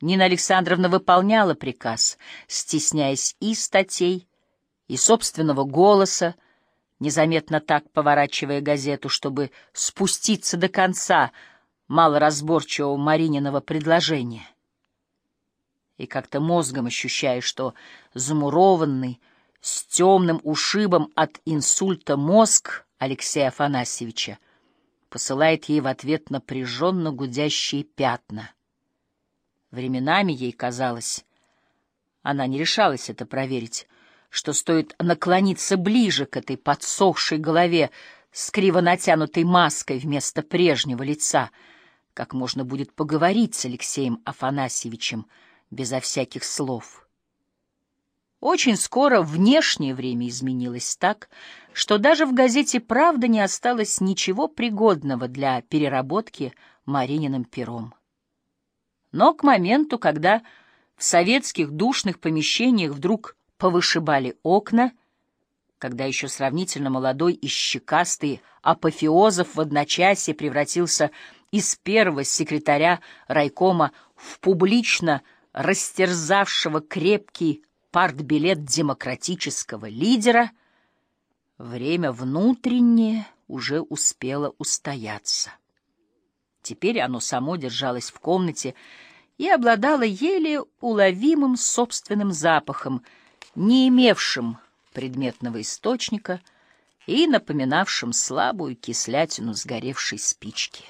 Нина Александровна выполняла приказ, стесняясь и статей, и собственного голоса, незаметно так поворачивая газету, чтобы спуститься до конца малоразборчивого Марининого предложения. И как-то мозгом ощущая, что замурованный, с темным ушибом от инсульта мозг Алексея Афанасьевича посылает ей в ответ напряженно гудящие пятна. Временами ей казалось, она не решалась это проверить, что стоит наклониться ближе к этой подсохшей голове с криво натянутой маской вместо прежнего лица, как можно будет поговорить с Алексеем Афанасьевичем безо всяких слов. Очень скоро внешнее время изменилось так, что даже в газете «Правда» не осталось ничего пригодного для переработки Марининым пером. Но к моменту, когда в советских душных помещениях вдруг повышибали окна, когда еще сравнительно молодой и щекастый апофеозов в одночасье превратился из первого секретаря райкома в публично растерзавшего крепкий партбилет демократического лидера, время внутреннее уже успело устояться. Теперь оно само держалось в комнате и обладало еле уловимым собственным запахом, не имевшим предметного источника и напоминавшим слабую кислятину сгоревшей спички.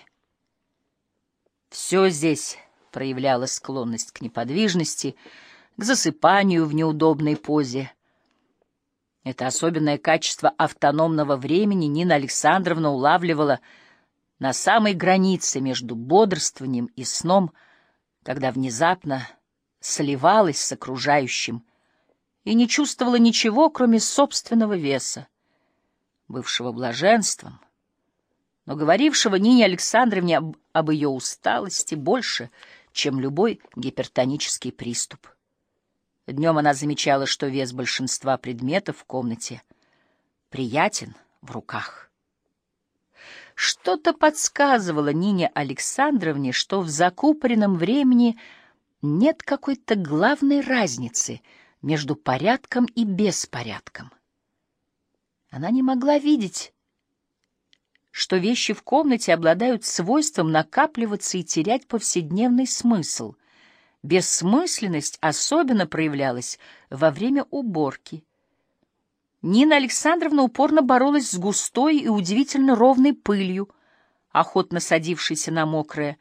Все здесь проявляло склонность к неподвижности, к засыпанию в неудобной позе. Это особенное качество автономного времени Нина Александровна улавливала на самой границе между бодрствованием и сном, когда внезапно сливалась с окружающим и не чувствовала ничего, кроме собственного веса, бывшего блаженством, но говорившего Нине Александровне об, об ее усталости больше, чем любой гипертонический приступ. Днем она замечала, что вес большинства предметов в комнате приятен в руках. Что-то подсказывало Нине Александровне, что в закупоренном времени нет какой-то главной разницы — между порядком и беспорядком. Она не могла видеть, что вещи в комнате обладают свойством накапливаться и терять повседневный смысл. Бессмысленность особенно проявлялась во время уборки. Нина Александровна упорно боролась с густой и удивительно ровной пылью, охотно садившейся на мокрое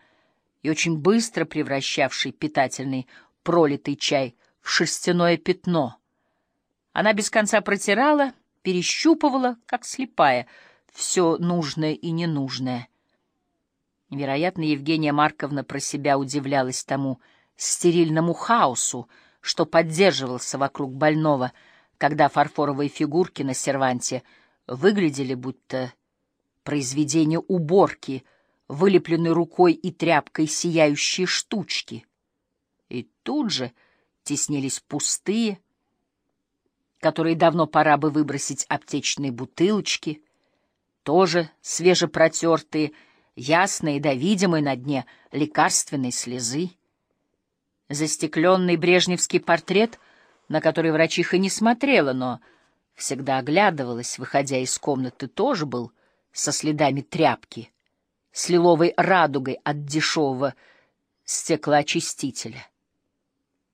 и очень быстро превращавшей питательный пролитый чай в шерстяное пятно. Она без конца протирала, перещупывала, как слепая, все нужное и ненужное. Вероятно, Евгения Марковна про себя удивлялась тому стерильному хаосу, что поддерживался вокруг больного, когда фарфоровые фигурки на серванте выглядели будто произведение уборки, вылепленной рукой и тряпкой сияющие штучки. И тут же теснились пустые, которые давно пора бы выбросить аптечные бутылочки, тоже свежепротертые, ясные да видимые на дне лекарственной слезы. Застекленный брежневский портрет, на который врачиха не смотрела, но всегда оглядывалась, выходя из комнаты, тоже был со следами тряпки, с лиловой радугой от дешевого стеклоочистителя.